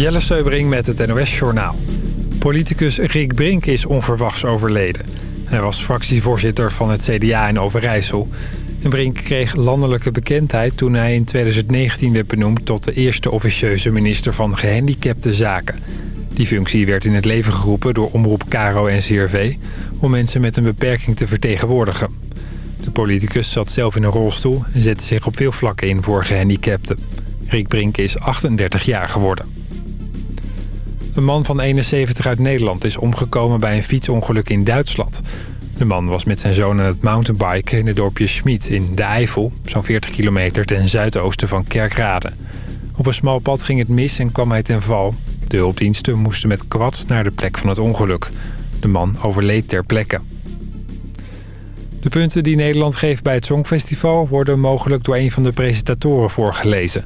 Jelle Seubering met het NOS Journaal. Politicus Rick Brink is onverwachts overleden. Hij was fractievoorzitter van het CDA in Overijssel. En Brink kreeg landelijke bekendheid toen hij in 2019 werd benoemd... tot de eerste officieuze minister van Gehandicapte Zaken. Die functie werd in het leven geroepen door Omroep Caro en CRV... om mensen met een beperking te vertegenwoordigen. De politicus zat zelf in een rolstoel en zette zich op veel vlakken in voor gehandicapten. Rick Brink is 38 jaar geworden. Een man van 71 uit Nederland is omgekomen bij een fietsongeluk in Duitsland. De man was met zijn zoon aan het mountainbiken in het dorpje Schmid in de Eifel... zo'n 40 kilometer ten zuidoosten van Kerkrade. Op een smal pad ging het mis en kwam hij ten val. De hulpdiensten moesten met kwads naar de plek van het ongeluk. De man overleed ter plekke. De punten die Nederland geeft bij het Songfestival... worden mogelijk door een van de presentatoren voorgelezen...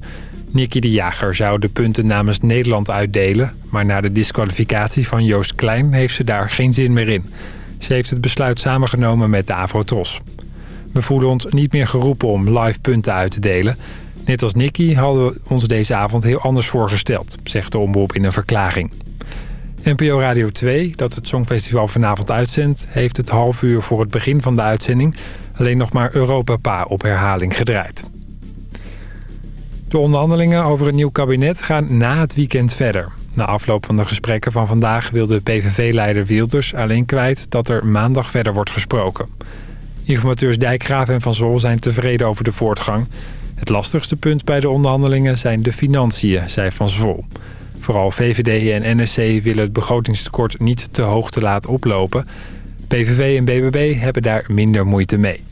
Nicky de Jager zou de punten namens Nederland uitdelen... maar na de disqualificatie van Joost Klein heeft ze daar geen zin meer in. Ze heeft het besluit samengenomen met de Avrotros. We voelen ons niet meer geroepen om live punten uit te delen. Net als Nicky hadden we ons deze avond heel anders voorgesteld... zegt de omroep in een verklaring. NPO Radio 2, dat het Songfestival vanavond uitzendt... heeft het half uur voor het begin van de uitzending... alleen nog maar Europa Pa op herhaling gedraaid. De onderhandelingen over een nieuw kabinet gaan na het weekend verder. Na afloop van de gesprekken van vandaag wilde PVV-leider Wilders alleen kwijt dat er maandag verder wordt gesproken. Informateurs Dijkgraaf en Van Zol zijn tevreden over de voortgang. Het lastigste punt bij de onderhandelingen zijn de financiën, zei Van Zol. Vooral VVD en NSC willen het begrotingstekort niet te hoog te laten oplopen. PVV en BBB hebben daar minder moeite mee.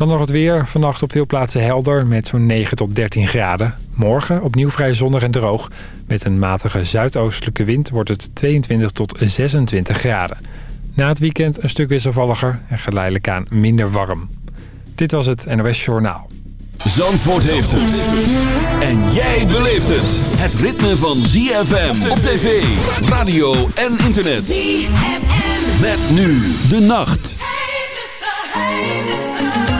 Dan nog het weer. Vannacht op veel plaatsen helder met zo'n 9 tot 13 graden. Morgen opnieuw vrij zonnig en droog. Met een matige zuidoostelijke wind wordt het 22 tot 26 graden. Na het weekend een stuk wisselvalliger en geleidelijk aan minder warm. Dit was het NOS Journaal. Zandvoort heeft het. En jij beleeft het. Het ritme van ZFM op tv, radio en internet. ZFM. Met nu de nacht. Hey, mister, hey, mister.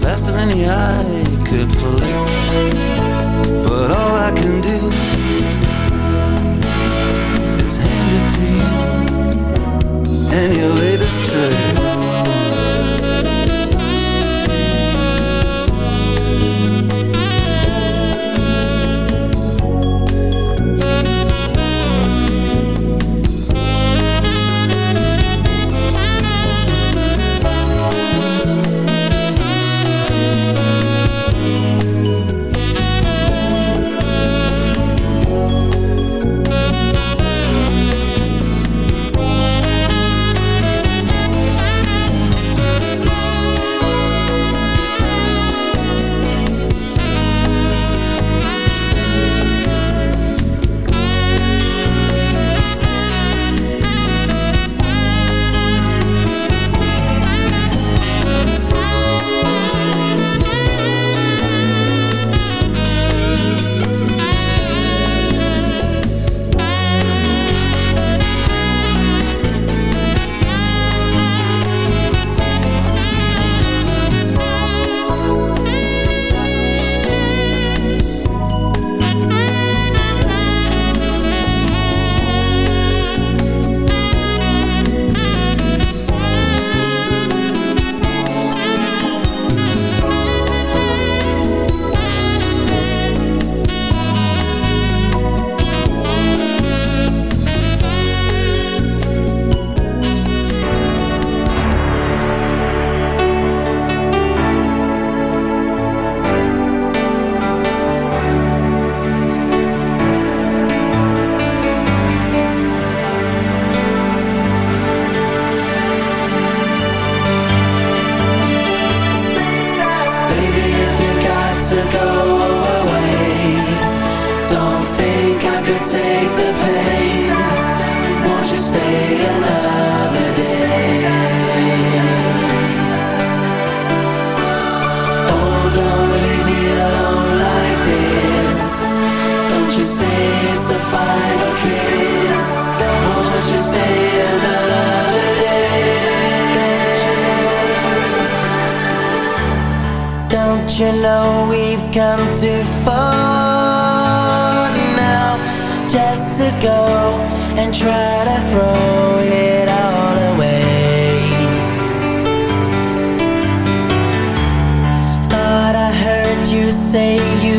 Faster than the eye could flick. But all I can do is hand it to you and your is the final kiss. Won't you stay another day? Don't you know we've come too far now just to go and try to throw it all away? Thought I heard you say you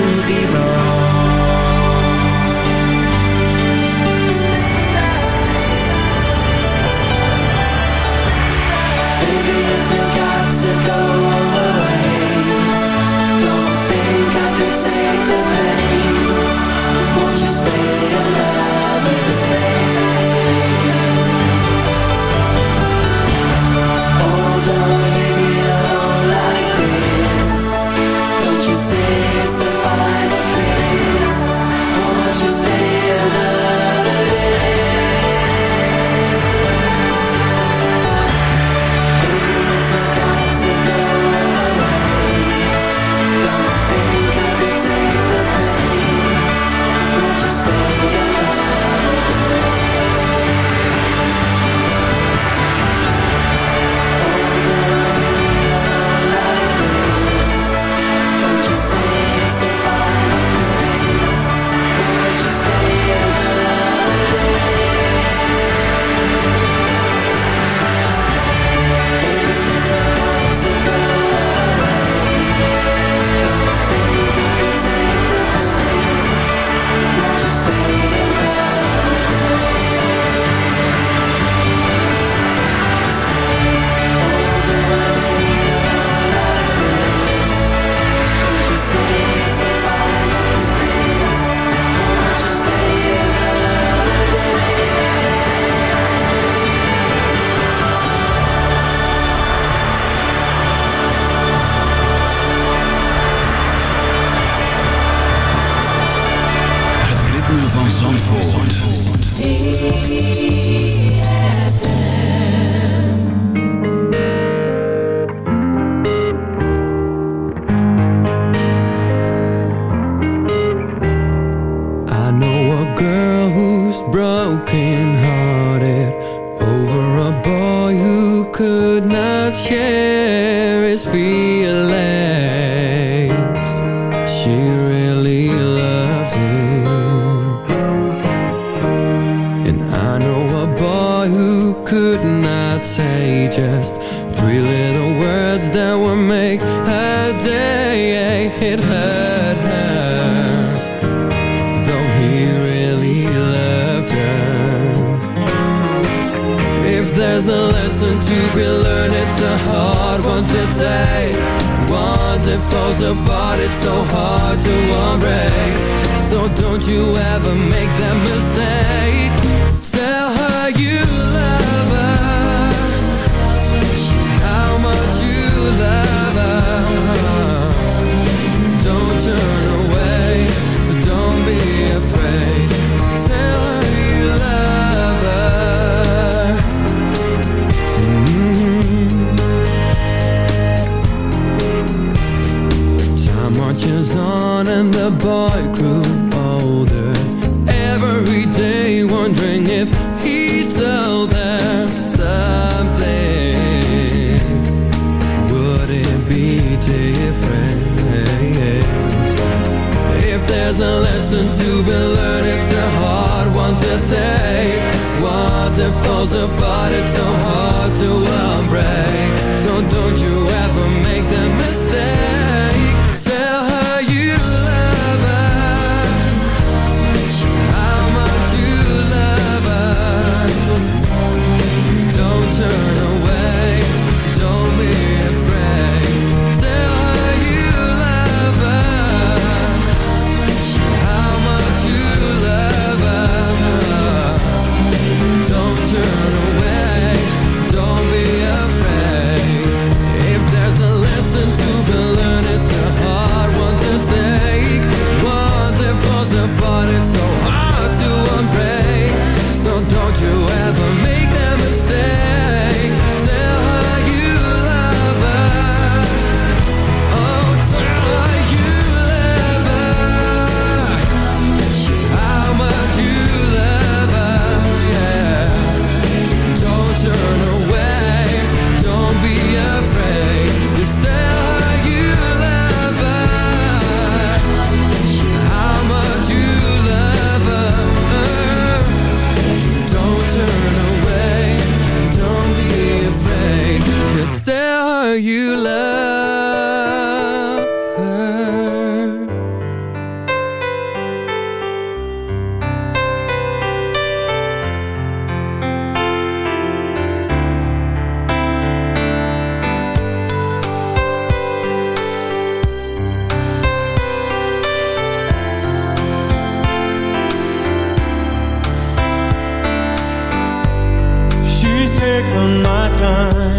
Taken my time,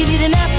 Maybe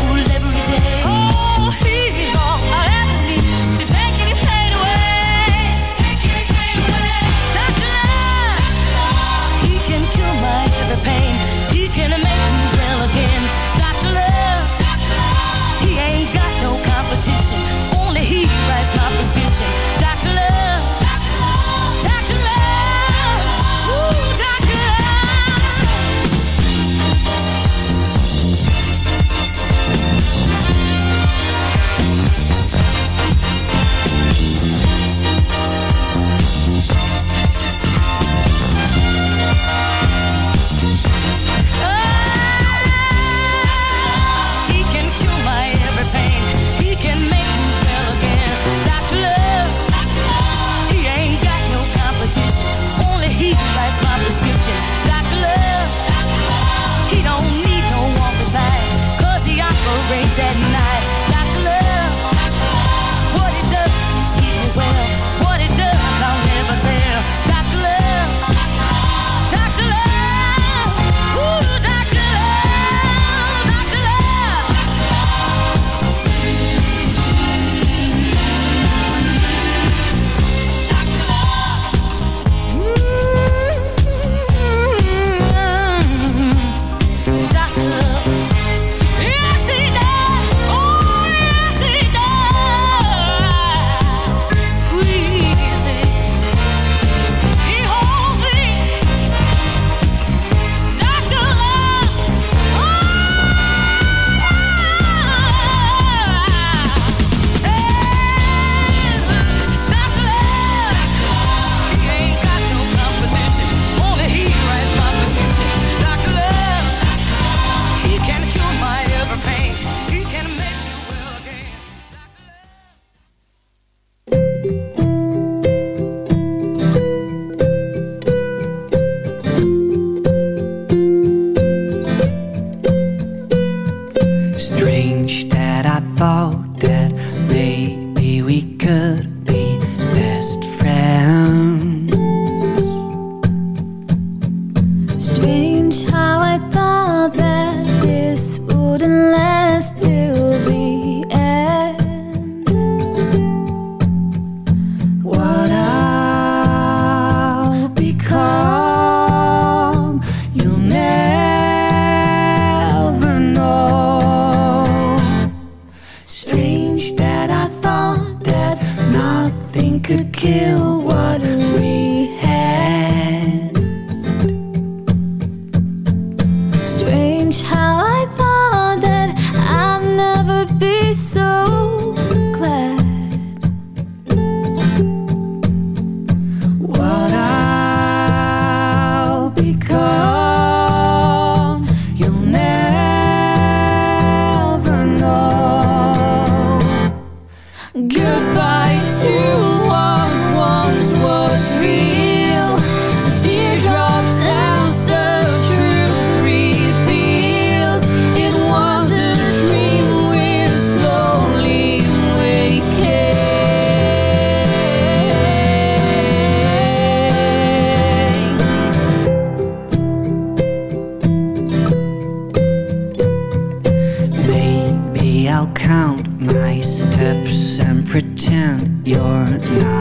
I'll close